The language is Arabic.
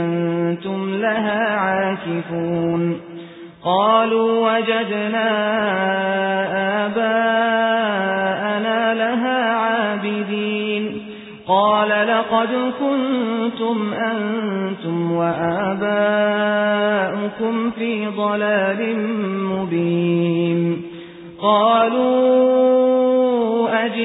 أنتم لها عاكفون. قالوا وجدنا آباءنا لها عابدين. قال لقد كنتم أنتم وآباؤكم في ضلال مبين. قالوا